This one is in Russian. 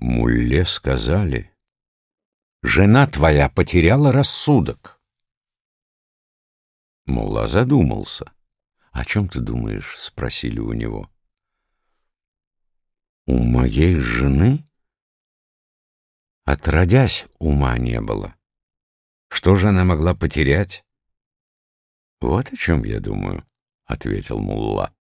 Мулле сказали, жена твоя потеряла рассудок. Мулла задумался. «О чем ты думаешь?» — спросили у него. «У моей жены?» Отродясь, ума не было. Что же она могла потерять? — Вот о чем я думаю, — ответил Мулла.